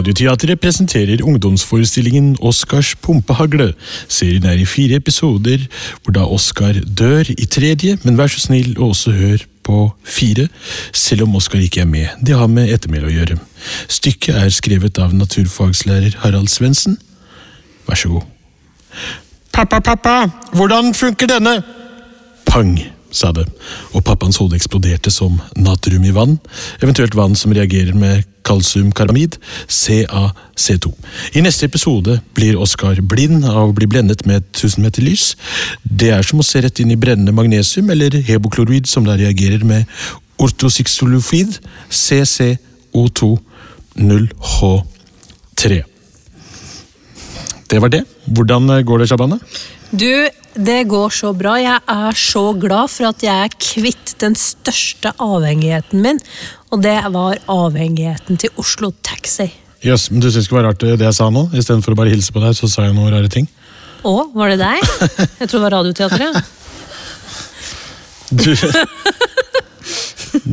Radioteatret presenterer ungdomsforestillingen Oscars pumpehagle. Serien er i fire episoder, hvor da Oscar dør i tredje, men vær så snill og også hør på fire, selv om Oscar ikke er med. Det har med ettermæle å gjøre. Stykket er skrevet av naturfagslærer Harald Svendsen. Vær så god. Pappa, pappa, hvordan funker denne? Pang, sa det, og pappaens hode eksploderte som natrium i vann, eventuelt vann som reagerer med kalsiumkaramid, CaC2. I neste episode blir Oskar blind av å bli blendet med 1000 meter lys. Det er som å se rett inn i brennende magnesium eller heboklorid som da reagerer med ortosixolofid, CCO2 0H3. Det var det. Hvordan går det, Shabana? Du, det går så bra. Jeg er så glad for at jeg er kvitt den største avhengigheten min, og det var avhengigheten til Oslo Taxi. Jøss, yes, men du syns ikke det var rart det jeg sa nå? Istedenfor å bare hilse på deg, så sa jeg noen rare ting. Å, var det deg? Jeg tror det var Radioteatret. Du,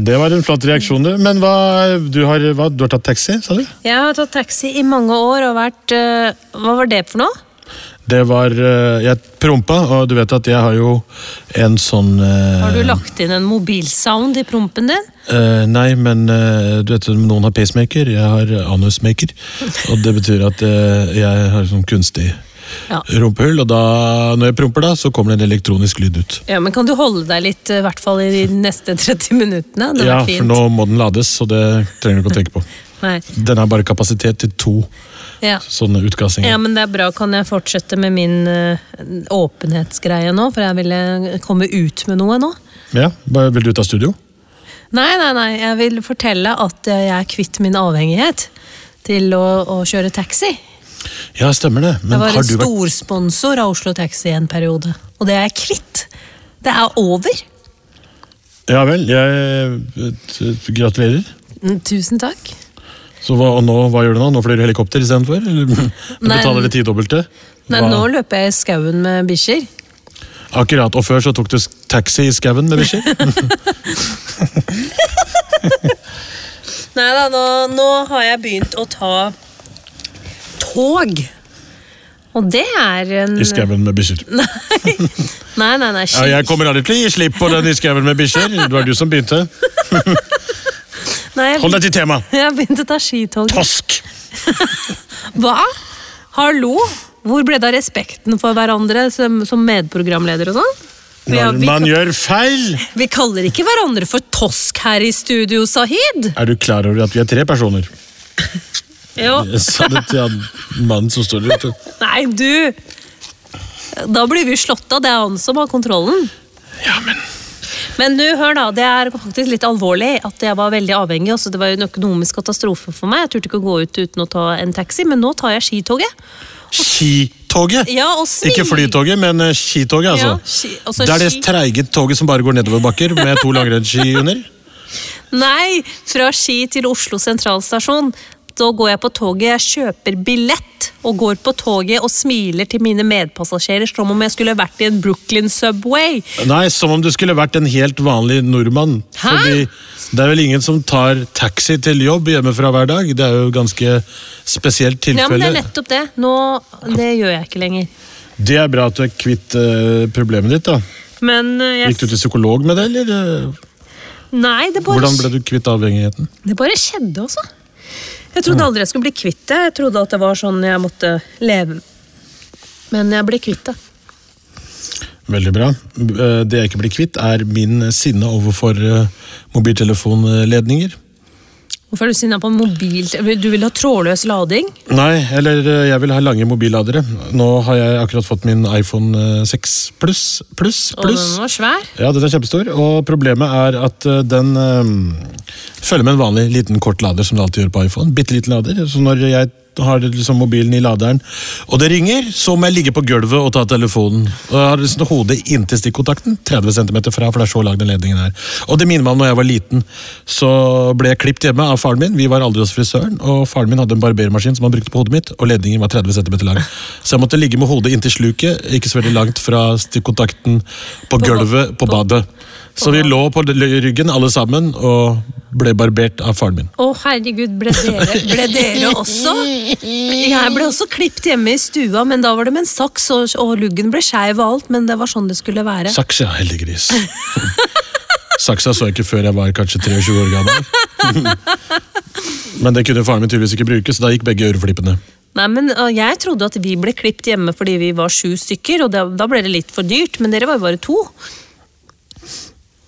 det var en flott reaksjon, du. Men hva, du, har, hva, du har tatt taxi, sa du? Jeg har tatt taxi i mange år og vært uh, Hva var det for noe? Det var uh, Jeg prompa, og du vet at jeg har jo en sånn uh, Har du lagt inn en mobilsound i prompen din? nei, men du vet noen har pacemaker, jeg har anusmaker. Og det betyr at jeg har sånn kunstig ja. rumpehull, og da, når jeg promper, da, så kommer det en elektronisk lyd ut. Ja, men Kan du holde deg litt, i hvert fall i de neste 30 minuttene? Det ja, for nå må den lades, så det trenger du ikke å tenke på. Den har bare kapasitet til to ja. sånne utgassinger. Ja, men det er bra. Kan jeg fortsette med min uh, åpenhetsgreie nå? For jeg ville komme ut med noe nå. Ja, Vil du ut av studio? Nei, nei, nei. Jeg vil fortelle at jeg er kvitt min avhengighet til å, å kjøre taxi. Ja, stemmer det. Men jeg var en storsponsor av Oslo Taxi en periode. Og det er jeg kvitt. Det er over. Ja vel. Jeg gratulerer. Mm, tusen takk. Så hva, og nå, hva gjør du nå? Nå flyr du helikopter istedenfor? Betaler det tidobbelte? Nei, nå løper jeg i skauen med bikkjer. Akkurat. Og før så tok du taxi i skauen med bikkjer? Nei da, nå, nå har jeg begynt å ta tog. Og det er en I skauen med bikkjer. Nei, nei, nei. nei ja, jeg kommer aldri til å gi slipp på den i skauen med bikkjer. Det var du som begynte. Nei, Hold deg til temaet! Jeg har begynt å ta skitog. Tosk! Hva? Hallo? Hvor ble det av respekten for hverandre som, som medprogramleder og sånn? Når man gjør feil! Vi kaller ikke hverandre for tosk her i studio, Sahid. Er du klar over at vi er tre personer? jo. Jeg sa det til han mannen som står der ute. Nei, du! Da blir vi slått av. Det er han som har kontrollen. Ja, men... Men du, hør da, det er faktisk litt alvorlig at jeg var veldig avhengig. Altså, det var en økonomisk katastrofe for meg. Jeg turte ikke å gå ut uten å ta en taxi, men nå tar jeg skitoget. Skitoget? Ja, og smil. Ikke flytoget, men eh, skitoget, altså. Ja, ski, altså det er det treige toget som bare går nedoverbakker med to langrennsski under? Nei, fra Ski til Oslo sentralstasjon. Da går jeg på toget, jeg kjøper billett og går på toget og smiler til mine medpassasjerer som om jeg skulle vært i en Brooklyn Subway. Nei, som om du skulle vært en helt vanlig nordmann. Hæ? Fordi det er vel ingen som tar taxi til jobb hjemmefra hver dag. Det er jo ganske spesielt tilfelle. Ja, men det er nettopp det. Nå, det gjør jeg ikke lenger. Det er bra at du er kvitt uh, problemet ditt, da. Men, uh, jeg... Gikk du til psykolog med det, eller? Nei, det bare... Hvordan ble du kvitt avhengigheten? Det bare skjedde, altså. Jeg trodde aldri jeg skulle bli kvitt det. Jeg trodde at det var sånn jeg måtte leve. Men jeg ble kvitt det. Veldig bra. Eh, det jeg ikke blir kvitt, er min sinne overfor eh, mobiltelefonledninger. Hvorfor er du sinna på mobil... Du vil ha trådløs lading? Nei, eller eh, jeg vil ha lange mobilladere. Nå har jeg akkurat fått min iPhone 6 pluss. pluss, pluss. Og den var svær? Ja, den er kjempestor. Og problemet er at eh, den øh, følger med en vanlig liten kort lader, som det alltid gjør på iPhone. Bitte liten lader. Så når jeg har liksom mobilen i laderen, og det ringer, så må jeg ligge på gulvet og ta telefonen. Og jeg har liksom hodet inntil stikkontakten, 30 cm fra, for det er så lang den ledningen her. Og det minner meg om når jeg var liten. Så ble jeg klipt hjemme av faren min. Vi var aldri hos frisøren, og faren min hadde en barbermaskin som han brukte på hodet mitt, og ledningen var 30 cm lang. Så jeg måtte ligge med hodet inntil sluket, ikke så veldig langt fra stikkontakten, på gulvet på badet. Så vi lå på ryggen alle sammen og ble barbert av faren min. Å, herregud, ble dere, ble dere også? Jeg ble også klippet hjemme i stua, men da var det med en saks, og, og luggen ble skeiv og alt, men det var sånn det skulle være. Saks, ja. Heldiggris. Saksa så jeg ikke før jeg var kanskje 23 år gammel. Men det kunne faren min tydeligvis ikke bruke, så da gikk begge øreflippene. Nei, men uh, Jeg trodde at vi ble klippet hjemme fordi vi var sju stykker, og da, da ble det litt for dyrt, men dere var jo bare to.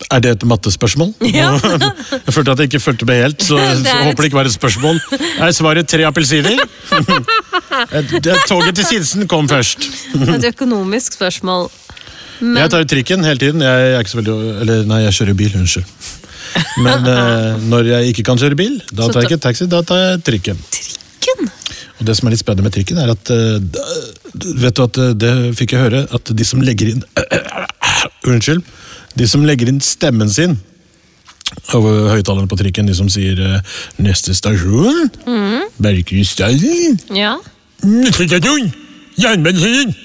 Er det et mattespørsmål? Ja. jeg følte at jeg ikke fulgte med helt, så, Det er så håper det ikke var et spørsmål. Er svaret tre appelsiner? Toget til Sinsen kom først. Et økonomisk spørsmål. Men, Jeg tar jo trikken hele tiden. Jeg er ikke så veldig, eller nei, jeg kjører bil, unnskyld. Men eh, når jeg ikke kan kjøre bil, da tar jeg ikke taxi, da tar jeg trikken. trikken? Og det som er litt spennende med trikken, er at eh, Vet du at eh, det fikk jeg høre, at de som legger inn Unnskyld. De som legger inn stemmen sin over høyttalerne på trikken, de som sier eh, 'neste stasjon', Bergkrystallen, Ja. neste stasjon, jernbanestasjon,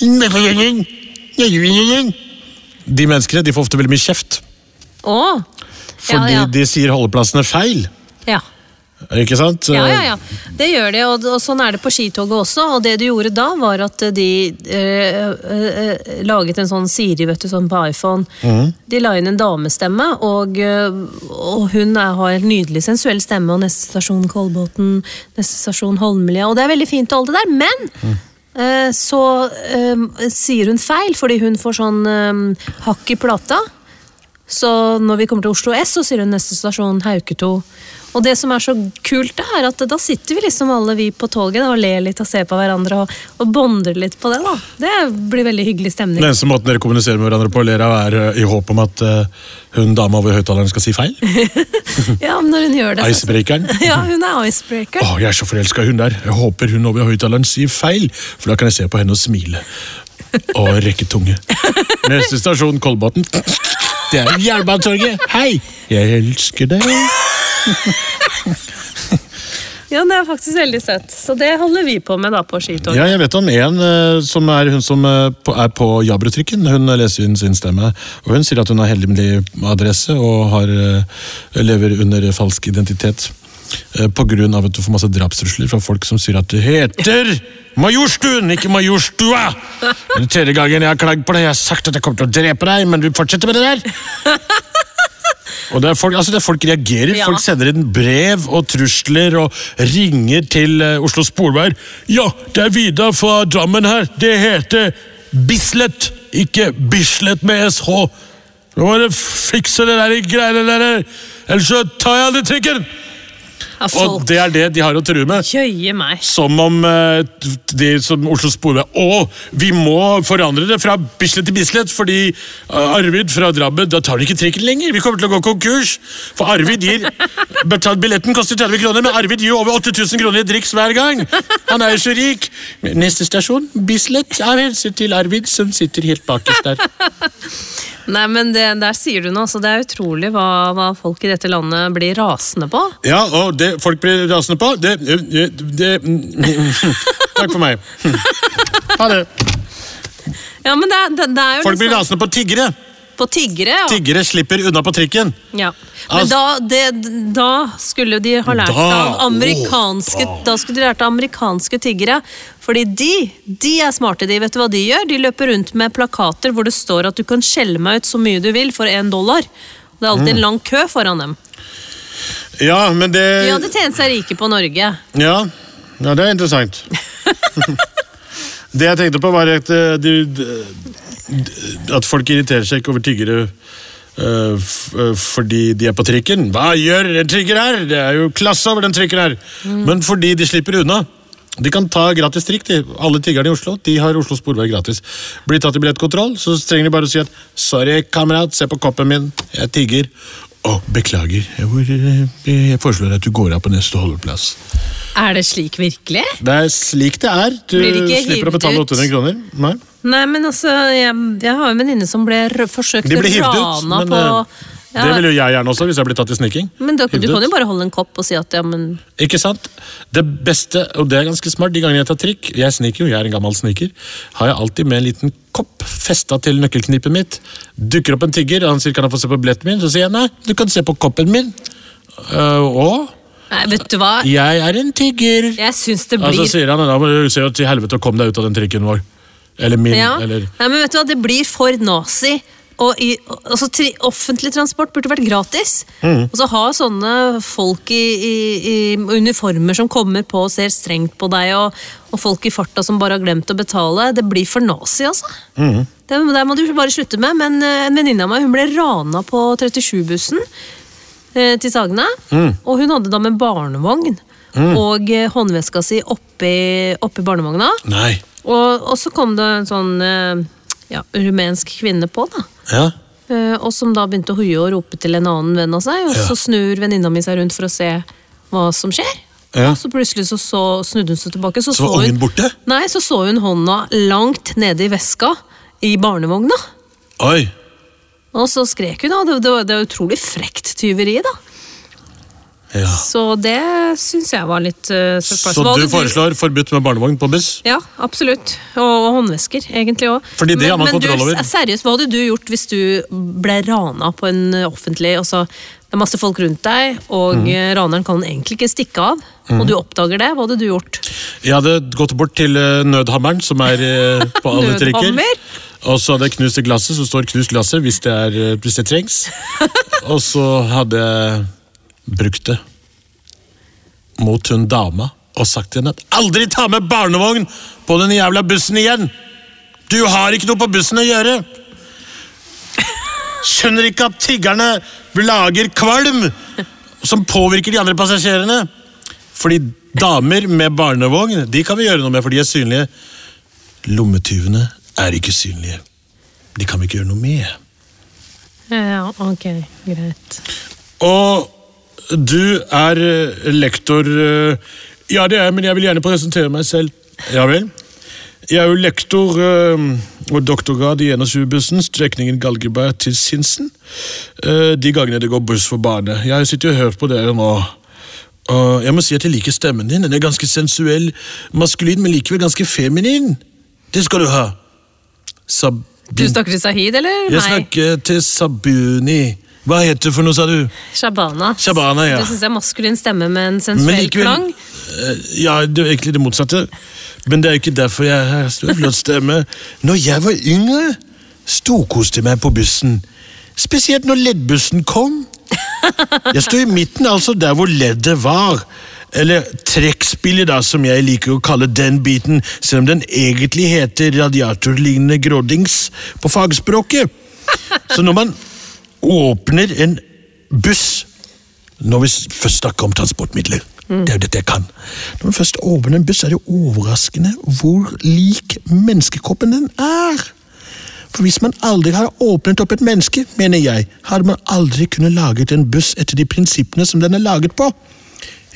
Jernbanestasjon. De menneskene de får ofte veldig mye kjeft, Oh. fordi ja, ja. de sier holdeplassene feil. Ikke sant? Ja, ja, ja. Det gjør det, og, og sånn er det på skitoget også. Og det du gjorde da, var at de øh, eh, laget en sånn Siri, vet du, sånn på iPhone. De la inn en damestemme, og, og hun er, har en nydelig sensuell stemme. Og neste stasjon Kolbotn, neste stasjon Holmlia. Og det er veldig fint og alt det der, men eh, så eh, sier hun feil, fordi hun får sånn hakk i plata. Så når vi kommer til Oslo S, så sier hun neste stasjon Hauketo. Og det som er så kult, det er at da sitter vi liksom alle vi på toget da, og ler litt og ser på hverandre og, og bonder litt på det. da. Det blir veldig hyggelig stemning. Den eneste måten dere kommuniserer med hverandre på, ler av, er eh, i håp om at uh, hun dama over høyttaleren skal si feil. Ja, men når hun gjør det. Icebreakeren. Ja, hun er icebreaker. Å, jeg er så forelska i hun der. Jeg håper hun over høyttaleren sier feil, for da kan jeg se på henne og smile. Og rekke tunge. Neste stasjon, Kolbotn. Det er Jernbanetorget. Hei! Jeg elsker deg. Ja, det er faktisk veldig søtt. Så det holder vi på med da på skitoget. Ja, jeg vet om en eh, som er hun som eh, er på Jabrutrikken. Hun leser inn sin stemme. Og hun sier at hun har hemmelig adresse og har, eh, lever under falsk identitet. På grunn av at du får masse drapstrusler fra folk som sier at du heter Majorstuen, ikke Majorstua! Den tredje gangen jeg har klagd på det, jeg har sagt at jeg kommer til å drepe deg, men du fortsetter med det der! Og det er folk, altså det er folk reagerer. Ja. Folk sender inn brev og trusler og ringer til eh, Oslo Sporveier. Ja, det er Vidar fra Drammen her. Det heter Bislett, ikke Bislett med SH. Nå må dere fikse det der greiene der, ellers så tar jeg aldri trikken! Og det er det de har å true med. jøye meg. Som om uh, de som Oslo Sporvei Å, vi må forandre det fra Bislett til Bislett, fordi uh, Arvid fra Drammen Da tar de ikke trikken lenger. Vi kommer til å gå konkurs. For Arvid gir Billetten koster 30 kroner, men Arvid gir over 8000 kroner i driks hver gang. Han er jo så rik. Neste stasjon, Bislett, av hensyn til Arvid, som sitter helt bakerst der. Nei, men det, der sier du noe. Så det er utrolig hva, hva folk i dette landet blir rasende på. Ja, og det folk blir rasende på, det, det, det Takk for meg. Ha det. Ja, men det, det, det er jo Folk blir liksom rasende på tiggere. på tiggere. Ja. Tiggere slipper unna på trikken. Ja. Men Altså- da, det, da skulle de ha lært Da, av amerikanske å, Da skulle de lært av amerikanske tiggere. Fordi de, de er smarte, de. Vet du hva de gjør? De løper rundt med plakater hvor det står at du kan skjelle meg ut så mye du vil for én dollar. Det er alltid en lang kø foran dem. Ja, men det De hadde tjent seg rike på Norge. Ja, ja det er interessant. det jeg tenkte på, var at, eh, at folk irriterer seg ikke over tiggere eh, eh, fordi de er på trikken. Hva gjør en trigger her? Det er jo klasse over den trikken her. Men fordi de slipper unna. De kan ta gratis trikk. De. Alle tiggerne i Oslo de har Oslo Sporvei gratis. Blir tatt i billettkontroll, så trenger de bare å si at 'sorry, kamerat, se på koppen min, jeg tigger'. Å, beklager. Hvor, eh, Jeg foreslår at du går av på neste holdeplass. Er det slik virkelig? Det er slik det er. Du det slipper å betale ut? 800 kroner. Nei. Nei, men altså, jeg, jeg har en venninne som ble forsøkt rana Men på eh, ja, det ville jo jeg gjerne også, hvis jeg blir tatt i snikking. Men du, du kan jo bare holde en kopp og si at ja, men Ikke sant? Det beste, og det er ganske smart, de gangene jeg tar trikk, jeg sniker jo, jeg er en gammel sniker, har jeg alltid med en liten kopp festa til nøkkelknipet mitt. Dukker opp en tigger, og han sier kan jeg få se på billetten min, så sier jeg nei, du kan se på koppen min. Uh, og Nei, vet du hva? jeg er en tigger. Jeg syns det blir... Altså så sier han da må du se til helvete og kom deg ut av den trikken vår. Eller min, ja. eller Nei, men vet du hva, det blir for nazi. Og i, altså, tri, offentlig transport burde vært gratis. Mm. Og så ha sånne folk i, i, i uniformer som kommer på og ser strengt på deg, og, og folk i farta som bare har glemt å betale. Det blir for nazi, altså. Mm. Det, det må du bare slutte med. Men eh, en venninne av meg hun ble rana på 37-bussen eh, til Sagene. Mm. Og hun hadde da med barnevogn og eh, håndveska si oppi, oppi barnevogna. Nei. Og, og så kom det en sånn eh, ja, rumensk kvinne på, da. Ja. Eh, og som da begynte å hoie og rope til en annen venn av seg, og Ja. så snur venninna mi seg rundt for å se hva som skjer. Ja. Så plutselig så, så snudde hun seg tilbake, så Så var så ungen hun, borte? nei, så så hun hånda langt nede i veska i barnevogna. Oi. Og så skrek hun, da. Det, det, det var utrolig frekt tyveri, da. Ja. Så det syns jeg var litt uh, surprise. Så du foreslår forbudt med barnevogn på buss? Ja, absolutt. Og, og håndvesker, egentlig òg. Men, men du, seriøst, hva hadde du gjort hvis du ble rana på en offentlig altså, Det er masse folk rundt deg, og Mhm. eh, raneren kan egentlig ikke stikke av, og du oppdager det. Hva hadde du gjort? Jeg hadde gått bort til eh, nødhammeren, som er på alle trikker. Og så hadde jeg knust glasset, så står 'knust glasset' hvis det, er, hvis det trengs. Og så hadde jeg brukt det mot hun dama og sagt til henne at 'aldri ta med barnevogn på den jævla bussen igjen'! Du har ikke noe på bussen å gjøre! Skjønner ikke at tiggerne lager kvalm som påvirker de andre passasjerene. Fordi damer med barnevogn de kan vi gjøre noe med, for de er synlige. Lommetyvene er ikke synlige. De kan vi ikke gjøre noe med. Ja, ok, greit. Og du er eh, lektor eh, Ja, det er jeg, men jeg vil gjerne presentere meg selv. Ja vel? Jeg er jo lektor eh, og doktorgrad i 21-bussen, strekningen Galgeberg til Sinsen. De gangene det går buss for bane. Jeg sitter og hører på dere nå. Og jeg må si at jeg liker stemmen din. Den er ganske sensuell, maskulin, men likevel ganske feminin. Det skal du ha. Sab Du snakker til Sahid, eller jeg snakker til Sabuni. Hva heter det for noe, sa du? Shabana. Shabana, ja. Du syns jeg er maskulin stemme med en sensuell klang? eh, Ja, det er egentlig det motsatte. Men det er jo ikke derfor jeg har så flott stemme. Når jeg var yngre, storkoste jeg meg på bussen. Spesielt når leddbussen kom. Jeg sto i midten, altså der hvor leddet var. Eller trekkspillet, da, som jeg liker å kalle den biten, selv om den egentlig heter radiatorlignende grådings på fagspråket. Så når man åpner en buss Når vi først snakker om transportmidler, det er jo dette jeg kan. Når man først åpner en buss, er det overraskende hvor lik menneskekroppen den er. For hvis man aldri har åpnet opp et menneske, mener jeg, hadde man aldri kunnet laget en buss etter de prinsippene som den er laget på.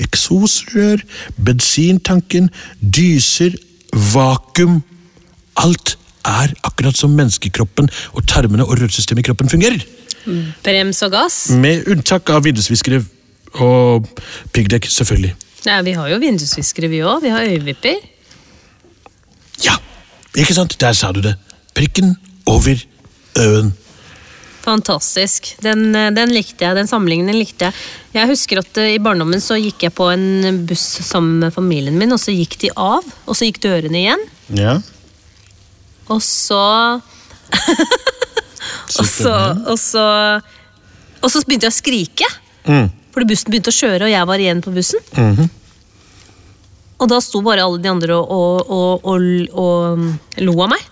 Eksosrør, bensintanken, dyser, vakuum. Alt er akkurat som menneskekroppen og tarmene og rørsystemet i kroppen fungerer. Brems og gass? Med unntak av vindusviskere og piggdekk, selvfølgelig. Nei, vi har jo vindusviskere, vi òg. Vi har øyevipper. Ja, ikke sant? Der sa du det. Prikken over øen. Fantastisk. Den, eh, den likte jeg. Den sammenligningen likte jeg. Jeg husker at eh, i barndommen så gikk jeg på en buss sammen med familien min, og så gikk de av, og så gikk dørene igjen. Ja. Og så og så, og så Og så begynte jeg å skrike. Mm. Fordi bussen begynte å kjøre, og jeg var igjen på bussen. Mhm. Og da sto bare alle de andre og, og, lo av meg.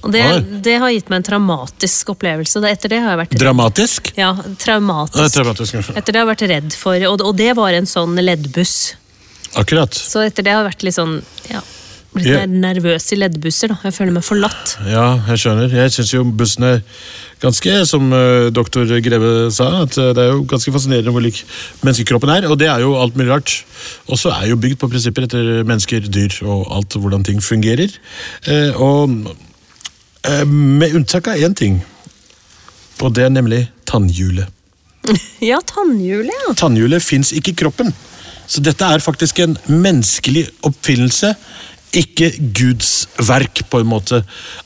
Og det, det har gitt meg en traumatisk opplevelse. Etter det har jeg vært Dramatisk? ja, traumatisk. Det traumatisk. Etter det har jeg vært redd for, og, og det var en sånn leddbuss. Akkurat. Så etter det har jeg vært litt sånn ja, blitt Ja. nervøs i leddbusser. da. Jeg føler meg forlatt. Ja, jeg skjønner. Jeg syns jo bussen er ganske, som uh, doktor Greve sa, at uh, det er jo ganske fascinerende hvor lik menneskekroppen er. Og det er jo alt mulig rart. Og så er jo bygd på prinsipper etter mennesker, dyr og alt hvordan ting fungerer. Uh, og med unntak av én ting, og det er nemlig tannhjulet. Ja, tannhjulet, ja. Tannhjulet fins ikke i kroppen. Så dette er faktisk en menneskelig oppfinnelse ikke Guds verk, på en måte.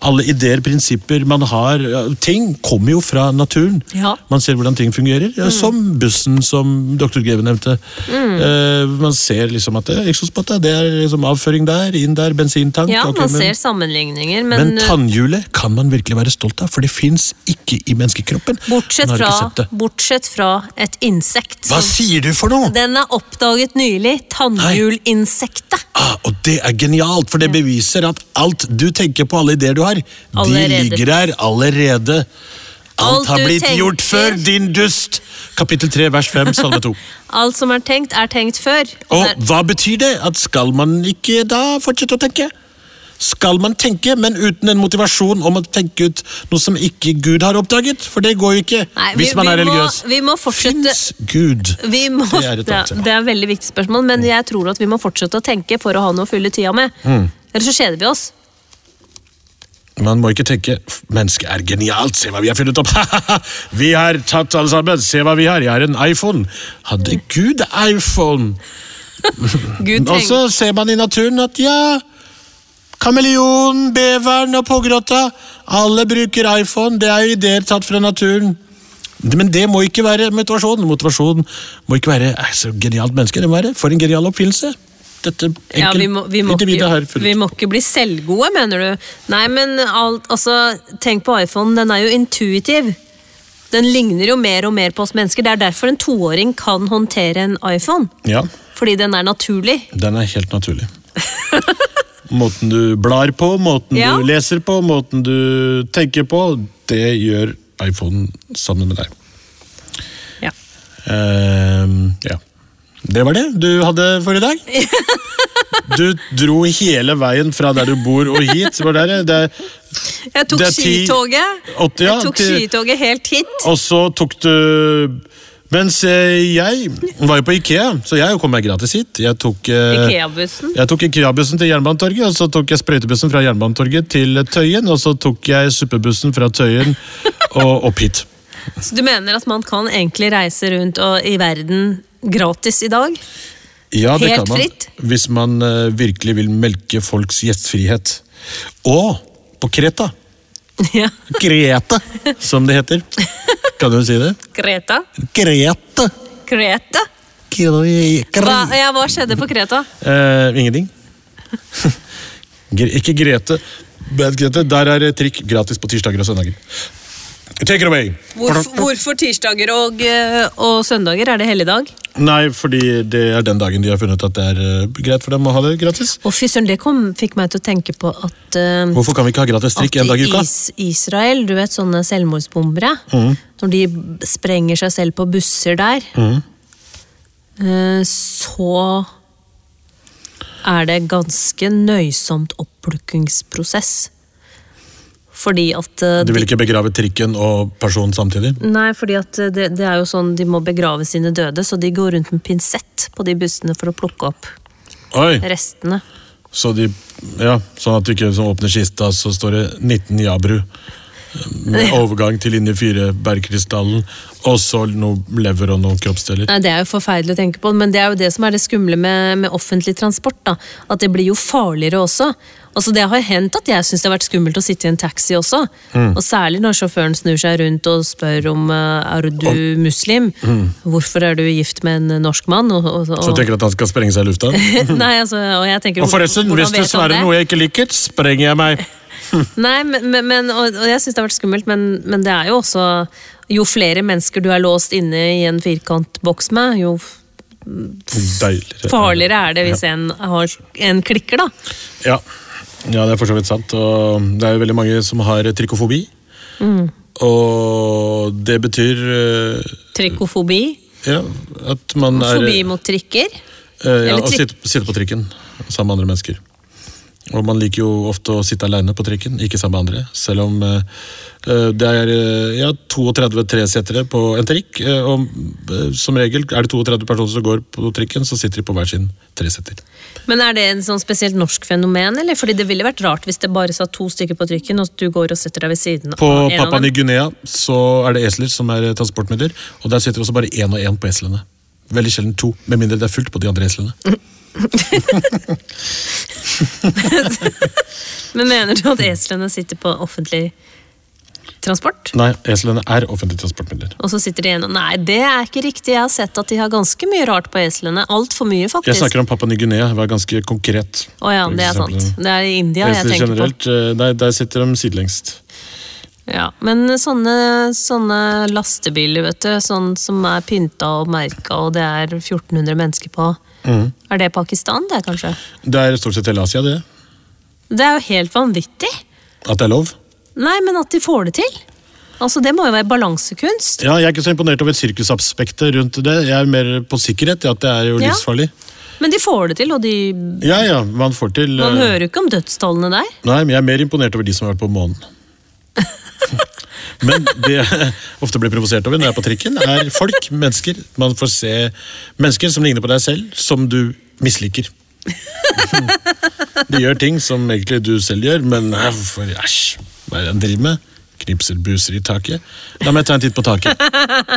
Alle ideer, prinsipper man har. Ting kommer jo fra naturen. Ja. Man ser hvordan ting fungerer. ja, Som bussen, som dr. Greve nevnte. Eh, man ser liksom at det er eksospotta, det er liksom avføring der, inn der, bensintank. Ja, man men- ser sammenligninger, men, men tannhjulet kan man virkelig være stolt av, for det fins ikke i menneskekroppen. bortsett, fra, bortsett fra et insekt. Hva sier du for noe?! Den er oppdaget nylig. Tannhjulinsektet. Ah, og det er genialt, for det beviser at alt du tenker på, alle ideer du har, Allerede. de ligger her allerede. Alt, Alt har blitt tenker- gjort før, din dust! Kapittel 3, vers 5, salme 2. Alt som er tenkt, er tenkt før. Og hva betyr det? At skal man ikke da fortsette å tenke? Skal man tenke, men uten en motivasjon om å tenke ut noe som ikke Gud har oppdaget? For det går jo ikke Nei, vi- hvis man er er må- religiøs. vi må fortsette- Fins Gud? vi må, Det er et det, det er et veldig viktig spørsmål, men jeg tror at vi må fortsette å tenke for å ha noe å fylle tida med. Mm. Ellers så kjeder vi oss. Man må ikke tenke mennesket er genialt, se hva vi har funnet opp. vi har tatt alle sammen, se hva vi har. Jeg har en iPhone. Hadde Gud iPhone? Gud Og så ser man i naturen at ja Kameleon, beveren og pågrotta. Alle bruker iPhone. Det er jo ideer tatt fra naturen. Men det må ikke være motivasjon. Motivasjon må ikke være «Æ, så genialt menneske. Det må være for en genial oppfinnelse. Dette ja, vi, må, vi, må ikke, vi må ikke bli selvgode, mener du? Nei, men alt, altså, tenk på iPhone, den er jo intuitiv. Den ligner jo mer og mer på oss mennesker. Det er derfor en toåring kan håndtere en iPhone. Ja, Fordi den er naturlig. den er helt naturlig. måten du blar på, måten Ja. du leser på, måten du tenker på, det gjør iPhone sammen med deg. Ja. Uh, ja. Det var det du hadde for i dag. Du dro hele veien fra der du bor og hit. Var det, det, Jeg tok skitoget. ja, jeg tok skitoget helt hit. og så tok du Mens eh, jeg var jo på Ikea, så jeg kom meg gratis hit. Jeg tok, eh, Ikea-bussen. jeg tok Ikea-bussen til Jernbanetorget, og så tok jeg sprøytebussen fra Jernbanetorget til Tøyen, og så tok jeg suppebussen fra Tøyen og opp hit. Så du mener at man kan egentlig reise rundt i verden gratis i dag? Ja, det Helt kan man. fritt? Hvis man eh, virkelig vil melke folks gjestfrihet. Og på Kreta. ja. Kreta, som det heter. Kan du si det? Greta. Greta. Greta. Hva, ja, hva skjedde på Kreta? Eh, ingenting. Ikke Grete. Grete, Der er trikk gratis på tirsdager og søndager. Take it away! Hvorfor, hvorfor tirsdager og, eh, og søndager er det helligdag? Nei, fordi det er den dagen de har funnet at det er eh, greit for dem å ha det gratis. Og fy søren, det kom, fikk meg til å tenke på at, uh, Hvorfor kan vi ikke ha gratis trikk en dag i uka? Is, Israel, du vet sånne selvmordsbombere, Mm. Når de sprenger seg selv på busser der, Mm. eh, så er det ganske nøysomt oppplukkingsprosess. Fordi at eh, Du vil ikke begrave trikken og personen samtidig? Nei, fordi at det, det er jo sånn de må begrave sine døde, så de går rundt med pinsett på de bussene for å plukke opp Oi! restene. Så de, ja, sånn at du ikke som åpner kista, så står det 19 Jabru. Med overgang til linje 4 Bergkrystallen, og så noe lever og noen kroppsdeler. Nei, Det er jo forferdelig å tenke på, men det er jo det som er det skumle med, med offentlig transport. da, At det blir jo farligere også. Altså Det har hendt at jeg syns det har vært skummelt å sitte i en taxi også. Og særlig når sjåføren snur seg rundt og spør om eh, er du muslim. Hvorfor er du gift med en norsk mann? Og, og, og, Så du tenker at han skal sprenge seg i lufta? Nei, altså, og jeg tenker Og forresten, hvis du vet svarer noe jeg ikke liker, sprenger jeg meg. Nei, men, men, og, jeg syns det har vært skummelt, men, men det er jo også Jo flere mennesker du er låst inne i en firkantboks med, jo Deiligere. farligere er det hvis en, har, en klikker, da. Ja. ja, det er for så vidt sant. Og det er jo veldig mange som har trikofobi. Mm. Og det betyr uh, Trikofobi. ja, at man er Fobi mot trikker. Uh, ja, og sitte, sitte på trikken sammen med andre mennesker. Og man liker jo ofte å sitte alene på trikken, ikke sammen med andre. Selv om eh, det er uh, ja, 32 tresetere på en trikk. Uh, og som regel er det 32 personer som går på trikken, så sitter de på hver sin treseter. Men er det en sånn spesielt norsk fenomen, eller? Fordi det ville vært rart hvis det bare satt to stykker på trikken, og du går og setter deg ved siden På av en av Papua. Ny-Guinea så er det esler som er transportmidler, og der sitter også bare én og én på eslene. Veldig sjelden to, med mindre det er fullt på de andre eslene. Men mener du at eslene sitter på offentlig transport? Nei, eslene er offentlige transportmidler. Og så sitter de igjen og Nei, det er ikke riktig. Jeg har sett at de har ganske mye rart på eslene. Altfor mye, faktisk. Jeg snakker om Papua Ny-Guinea, var ganske konkret. Å ja, det er sant. Det er i India jeg tenker generelt, på. der, der sitter de sidelengst. Ja, Men sånne, sånne lastebiler, vet du, sånn som er pynta og merka, og det er 1400 mennesker på. Mm. Er det Pakistan, det, kanskje? Det er stort sett hele Asia, det. Det er jo helt vanvittig. At det er lov. Nei, men at de får det til. Altså, Det må jo være balansekunst. Ja, Jeg er ikke så imponert over sirkusaspektet rundt det. Jeg er mer på sikkerhet, at det er jo Ja. livsfarlig. Men de får det til, og de Ja, ja, man får til Man eh, hører jo ikke om dødstallene der. Nei, men jeg er mer imponert over de som har vært på månen. Men det jeg ofte blir provosert over når jeg er på trikken, er folk, mennesker. Man får se mennesker som ligner på deg selv, som du misliker. De gjør ting som egentlig du selv gjør, men for æsj, hva er det han driver med? Knipser buser i taket. La meg ta en titt på taket.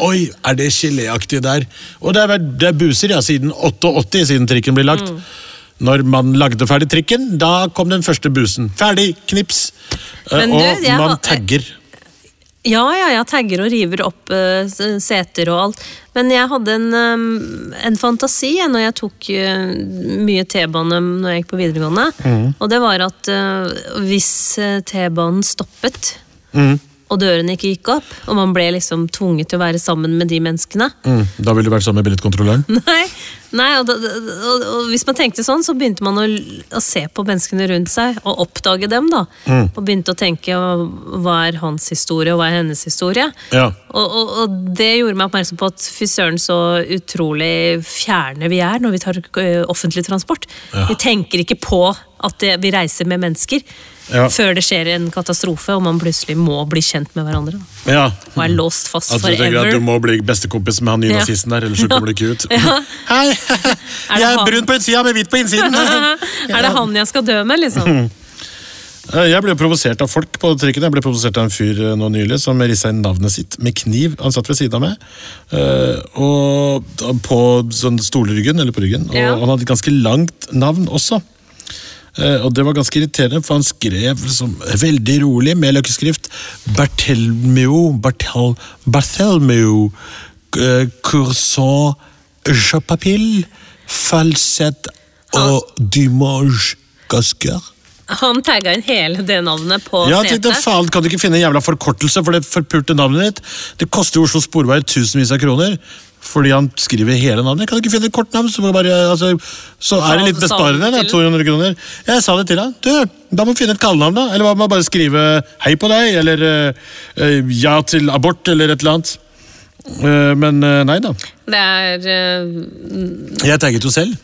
Oi, er det geléaktig der? Og det er, vært- er buser, ja, siden 88, siden trikken ble lagt. Når man lagde ferdig trikken, da kom den første busen. Ferdig, knips. Eh, du, og man tagger. Ja, ja, jeg tagger og river opp uh, seter og alt. Men jeg hadde en, um, en fantasi jeg, når jeg tok uh, mye T-bane når jeg gikk på videregående. Mm. Og det var at uh, hvis T-banen stoppet, Mm, og dørene ikke gikk opp, og man ble liksom tvunget til å være sammen med de menneskene mm, da ville du vært sammen med billettkontrolløren. Nei, nei og, og, og hvis man tenkte sånn, så begynte man å, å se på menneskene rundt seg og oppdage dem. da. Mm. Og begynte å tenke hva er hans historie, og hva er hennes historie. Ja. Og, og, og det gjorde meg oppmerksom på at fy søren så utrolig fjerne vi er når vi tar offentlig transport. Ja. Vi tenker ikke på at det, vi reiser med mennesker Ja. før det skjer en katastrofe og man plutselig må bli kjent med hverandre. da. ja. Og er låst fast At du tenker at du må bli bestekompis med han Ja. nynazisten der, ellers så kommer du ikke ut. Ja. Hei! Jeg er brun på utsida, med hvit på innsiden. er det han jeg skal dø med, liksom? Eh, Jeg ble provosert av folk på trikken. Jeg ble provosert av en fyr eh, nå nylig som rissa inn navnet sitt med kniv. Han satt ved siden av meg. eh, Og på sånn stolryggen, eller på ryggen. Og Ja. han hadde et ganske langt navn også. Eh, Og det var ganske irriterende, for han skrev liksom veldig rolig med løkkeskrift Bartelmeo, Bartel, Bartelmeo, eh, Courson, Chapapil, Falsett og Dumange Gasker. Han tagga inn hele det navnet på Ja, setet. Ja, faen, Kan du ikke finne en jævla forkortelse for det forpulte navnet ditt? Det koster Oslo Sporveier tusenvis av kroner. Fordi han skriver hele navnet. Kan du ikke finne et kort navn? Så, bare, altså, så er det litt besparende. til- 200 kroner. Jeg sa det til han. Du, da må vi finne et kallenavn, da. Eller hva med bare skrive 'hei på deg', eller eh, 'ja til abort', eller et eller annet. Uh, men uh, nei da. Det er Jeg tagget jo selv.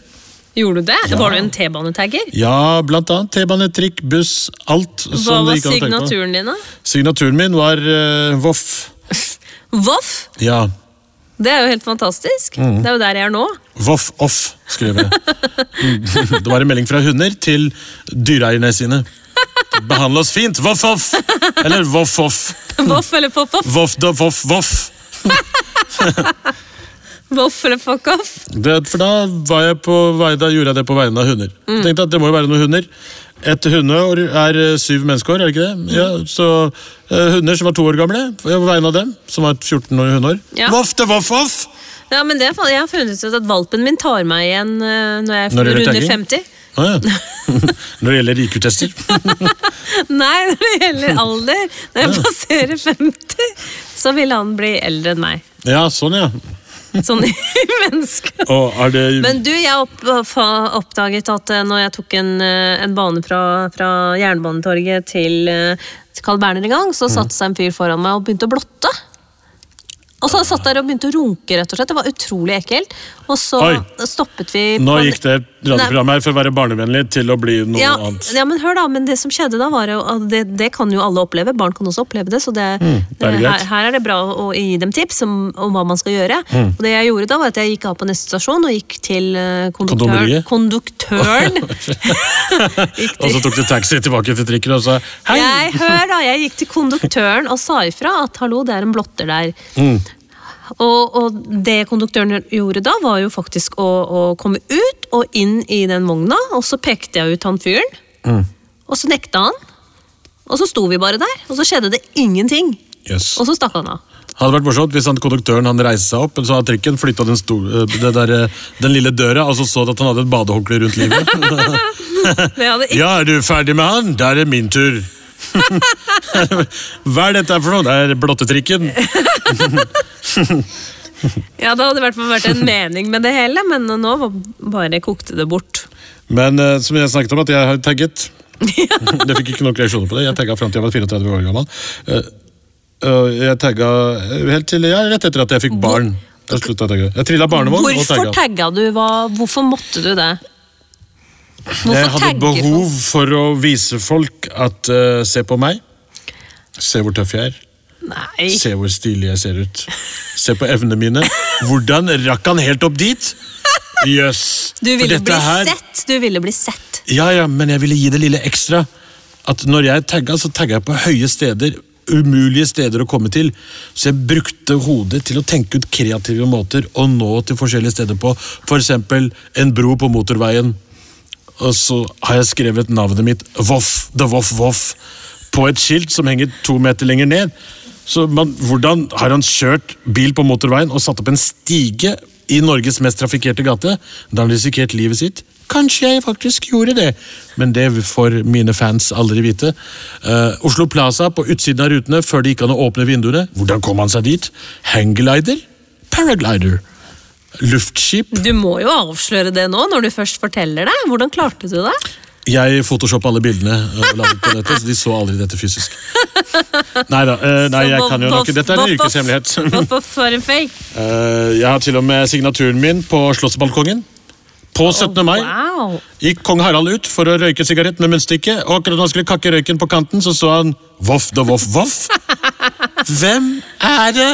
Gjorde du det? Var du en T-banetagger? Ja, blant annet T-bane, trikk, buss, alt. Hva som var det signaturen din, da? Signaturen min var uh, Voff. Voff! Ja. Det er jo helt fantastisk. Mm. Det er jo der jeg er nå. Voff off, skrev jeg. Det var en melding fra hunder til dyreeierne sine. Behandle oss fint, voff off! Eller voff off. Voff eller pop-off? Voff da voff voff. Voff det fuck-off? Det, for da, var jeg på, da gjorde jeg det på vegne av hunder. Mm. Tenkte at Det må jo være noen hunder. Et hundeår er eh, syv menneskeår, er det ikke det? Ja, så uh, Hunder som var to år gamle, på vegne av dem, som var 14 år hundeår. Ja. Voff da voff off! Ja, men det, Jeg har funnet ut at valpen min tar meg igjen øh, når jeg Når det runder 50. Ah, ja. Når det gjelder IQ-tester. Nei, når det gjelder alder. Når jeg passerer 50, så vil han bli eldre enn meg. Ja, sånn ja. Sånn i menneske. Er det Men du, jeg opp, oppdaget at eh, når jeg tok en, eh, en bane fra, fra Jernbanetorget til, eh, til Carl Berner en gang, så Mm. satte seg en fyr foran meg og begynte å blotte. Og så satt der og begynte å runke, rett og slett. Det var utrolig ekkelt. Og så Oi. stoppet vi Nå gikk det radioprogrammet her for å være barnevennlig til å bli noe ja, annet. ja, men hør da, men det som skjedde da var at det, det kan jo alle oppleve, barn kan også oppleve det, så det, Mm, det er her, her er det bra å gi dem tips om, om hva man skal gjøre. Mm. Og det jeg gjorde da var at jeg gikk av på neste stasjon og gikk til konduktør, konduktøren. Konduktøren. Og så tok du taxi tilbake til trikken og sa hei! jeg, hør da, jeg gikk til konduktøren og sa ifra at hallo, det er en blotter der. Mm. Og, og det konduktøren gjorde da, var jo faktisk å, å komme ut og inn i den vogna, og så pekte jeg ut han fyren. Mm. Og så nekta han. Og så sto vi bare der, og så skjedde det ingenting. Yes. Og så stakk han av. Hadde vært morsomt hvis han, konduktøren han reiste seg opp, så hadde trikken flytta den, eh, eh, den lille døra, og så så at han hadde et badehåndkle rundt livet. Ja, er du ferdig med han? Da er det min tur. Hva er dette for noe? Det er blottetrikken. Ja, det hadde i hvert fall vært en mening med det hele, men nå bare kokte det bort. Men uh, som jeg snakket om, at jeg har tagget. det fikk ikke nok reaksjoner på det. Jeg tagga fram til jeg var 34 år gammel. Uh, jeg tagga helt til ja, rett etter at jeg fikk barn. Jeg. Jeg trilla barnevogn og Hvorfor tagga. tagga du? Hva, hvorfor måtte du det? Hvorfor Jeg hadde behov folk? for å vise folk at uh, se på meg. Se hvor tøff jeg er. Nei. Se hvor stilig jeg ser ut. Se på evnene mine. Hvordan rakk han helt opp dit? Jøss. Du For ville bli her- sett. Du ville bli sett. Ja, ja, men jeg ville gi det lille ekstra. At når jeg tagga, så tagga jeg på høye steder. Umulige steder å komme til. Så jeg brukte hodet til å tenke ut kreative måter å nå til forskjellige steder på. For eksempel en bro på motorveien. Og så har jeg skrevet navnet mitt, Voff, The Voff Voff, på et skilt som henger to meter lenger ned. Så man, Hvordan har han kjørt bil på motorveien og satt opp en stige i Norges mest trafikkerte gate? Da han risikert livet sitt. Kanskje jeg faktisk gjorde det, men det får mine fans aldri vite. Uh, Oslo Plaza på utsiden av rutene før det gikk an å åpne vinduene. Hvordan kom han seg dit? Hangglider? Paraglider? Luftskip? Du må jo avsløre det nå, når du først forteller det. Hvordan klarte du det? Jeg photoshoppa alle bildene og la på nettet, så de så aldri dette fysisk. Neida, eh, nei, jeg kan jo nok Dette er en yrkeshemmelighet. Eh, jeg har til og med signaturen min på Slottsbalkongen. På 17. mai gikk kong Harald ut for å røyke sigarett med munnstykke, og akkurat når han skulle kakke røyken på kanten, så så han voff da voff voff. Hvem er det,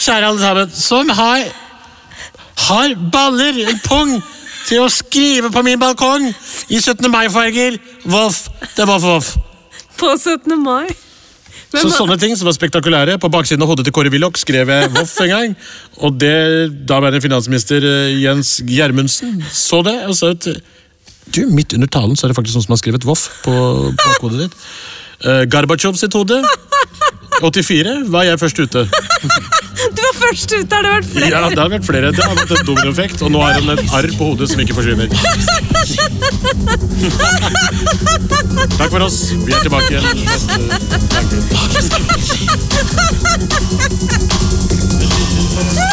kjære alle sammen, som har, har baller, en pung, til å skrive på min balkong i 17. mai-farger? Voff da voff voff. På 17. mai. Så sånne ting som var spektakulære. På baksiden av hodet til Kåre Willoch skrev jeg Voff en gang. Og det daværende finansminister eh, Jens Gjermundsen så det og sa at du, midt under talen så er det faktisk noen som har skrevet Voff på bakhodet ditt. Uh, Gorbatsjov sitt hode. 84 var jeg først ute. Du først ute, har det vært flere? Ja, det har vært flere. Det har vært en dominoeffekt, og nå har han et arr på hodet som ikke forsvinner. Takk for oss. Vi er tilbake igjen neste